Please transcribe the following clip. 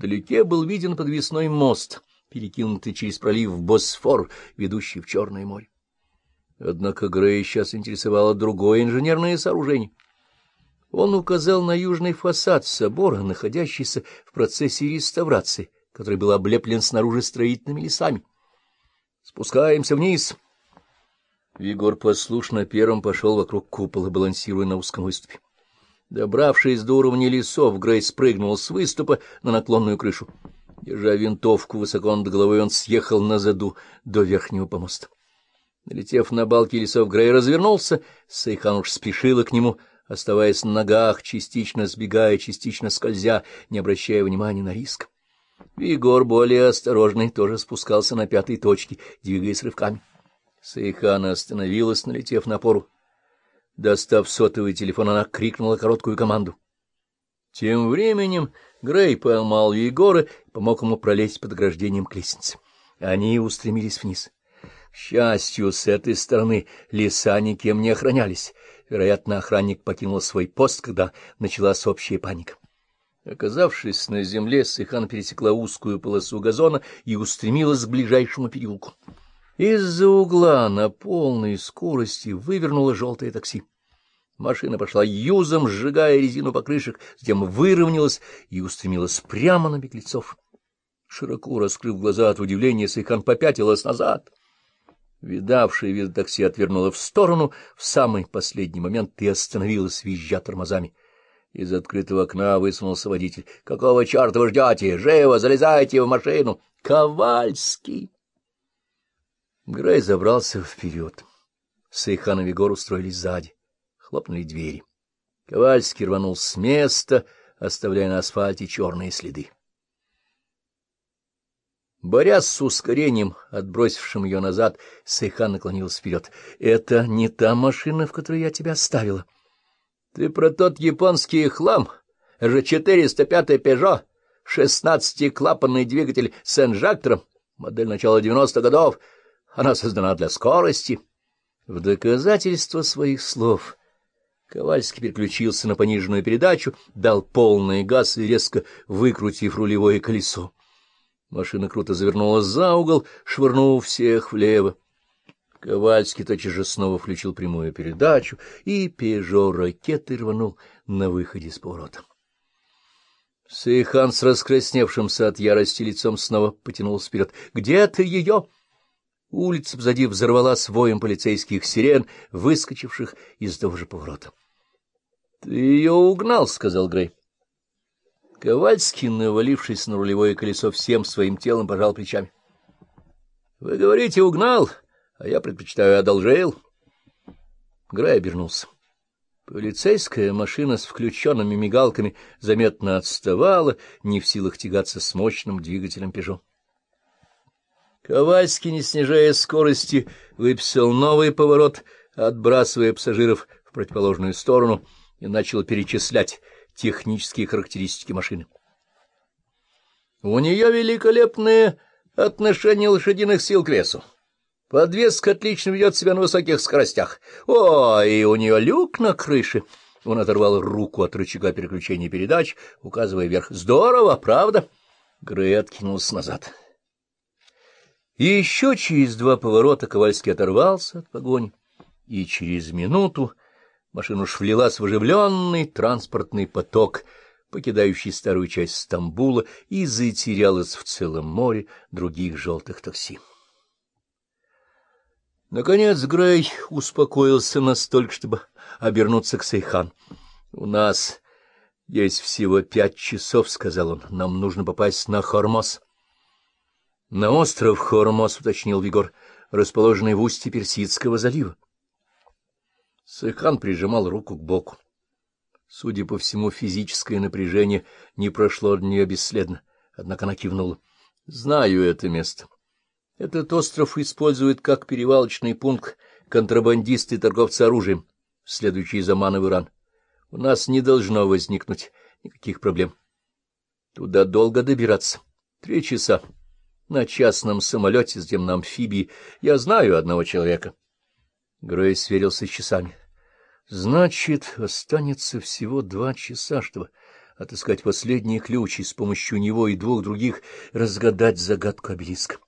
Вдалеке был виден подвесной мост, перекинутый через пролив в Босфор, ведущий в Черное море. Однако Грей сейчас интересовало другое инженерное сооружение. Он указал на южный фасад собора, находящийся в процессе реставрации, который был облеплен снаружи строительными лесами. «Спускаемся вниз!» Егор послушно первым пошел вокруг купола, балансируя на узком выступе. Добравшись до уровня лесов, Грей спрыгнул с выступа на наклонную крышу. Держа винтовку высоко над головой, он съехал на заду до верхнего помоста. Налетев на балки лесов, Грей развернулся, Сейхан уж спешила к нему, оставаясь на ногах, частично сбегая, частично скользя, не обращая внимания на риск. Егор, более осторожный, тоже спускался на пятой точке, двигаясь рывками. Сейхана остановилась, налетев на пору. Достав сотовый телефон, она крикнула короткую команду. Тем временем Грей поймал Егора и помог ему пролезть под ограждением к лестнице. Они устремились вниз. К счастью, с этой стороны леса никем не охранялись. Вероятно, охранник покинул свой пост, когда началась общая паника. Оказавшись на земле, Сыхан пересекла узкую полосу газона и устремилась к ближайшему переулку. Из-за угла на полной скорости вывернуло желтое такси. Машина пошла юзом, сжигая резину покрышек, затем выровнялась и устремилась прямо на беглецов. Широко раскрыв глаза от удивления, Сейхан попятилась назад. Видавшая вид такси отвернула в сторону в самый последний момент и остановилась, визжа тормозами. Из открытого окна высунулся водитель. — Какого черта вы ждете? Живо залезайте в машину! — Ковальский! Грей забрался вперед. Сейхан и Вигор устроились сзади. Хлопнули двери. Ковальский рванул с места, оставляя на асфальте черные следы. Борясь с ускорением, отбросившим ее назад, Сейхан наклонился вперед. — Это не та машина, в которой я тебя оставила. — Ты про тот японский хлам? Ж-405 Пежо, шестнадцатиклапанный двигатель с инжектором, модель начала девяностых годов. Она создана для скорости. В доказательство своих слов Ковальский переключился на пониженную передачу, дал полный газ и резко выкрутив рулевое колесо. Машина круто завернула за угол, швырнув всех влево. Ковальский тотчас же снова включил прямую передачу, и «Пежо» ракеты рванул на выходе с поворота. Сейхан с раскрасневшимся от ярости лицом снова потянулся вперед. — Где ты ее? Улица позади взорвалась воем полицейских сирен, выскочивших из того же поворота. — Ты ее угнал, — сказал Грей. Ковальский, навалившись на рулевое колесо всем своим телом, пожал плечами. — Вы говорите, угнал, а я предпочитаю одолжил. Грей обернулся. Полицейская машина с включенными мигалками заметно отставала, не в силах тягаться с мощным двигателем «Пежо». Ковальский, не снижая скорости, выписал новый поворот, отбрасывая пассажиров в противоположную сторону, и начал перечислять технические характеристики машины. У нее великолепные отношения лошадиных сил к весу. Подвеска отлично ведет себя на высоких скоростях. О, и у нее люк на крыше. Он оторвал руку от рычага переключения передач, указывая вверх. Здорово, правда? Грей откинулся назад. И еще через два поворота Ковальский оторвался от погони, и через минуту Машина уж влилась в оживленный транспортный поток, покидающий старую часть Стамбула, и затерялась в целом море других желтых такси. Наконец Грей успокоился настолько, чтобы обернуться к Сейхан. — У нас есть всего пять часов, — сказал он. — Нам нужно попасть на Хормоз. — На остров Хормоз, — уточнил Вигор, расположенный в устье Персидского залива. Сейхан прижимал руку к боку. Судя по всему, физическое напряжение не прошло от нее бесследно, однако она кивнула. — Знаю это место. Этот остров используют как перевалочный пункт контрабандисты и торговцы оружием, следующие за Маны в Иран. У нас не должно возникнуть никаких проблем. Туда долго добираться. Три часа. На частном самолете, затем на амфибии. Я знаю одного человека. Грей сверился с часами. Значит, останется всего два часа, чтобы отыскать последний ключ и с помощью него и двух других разгадать загадку обелиска.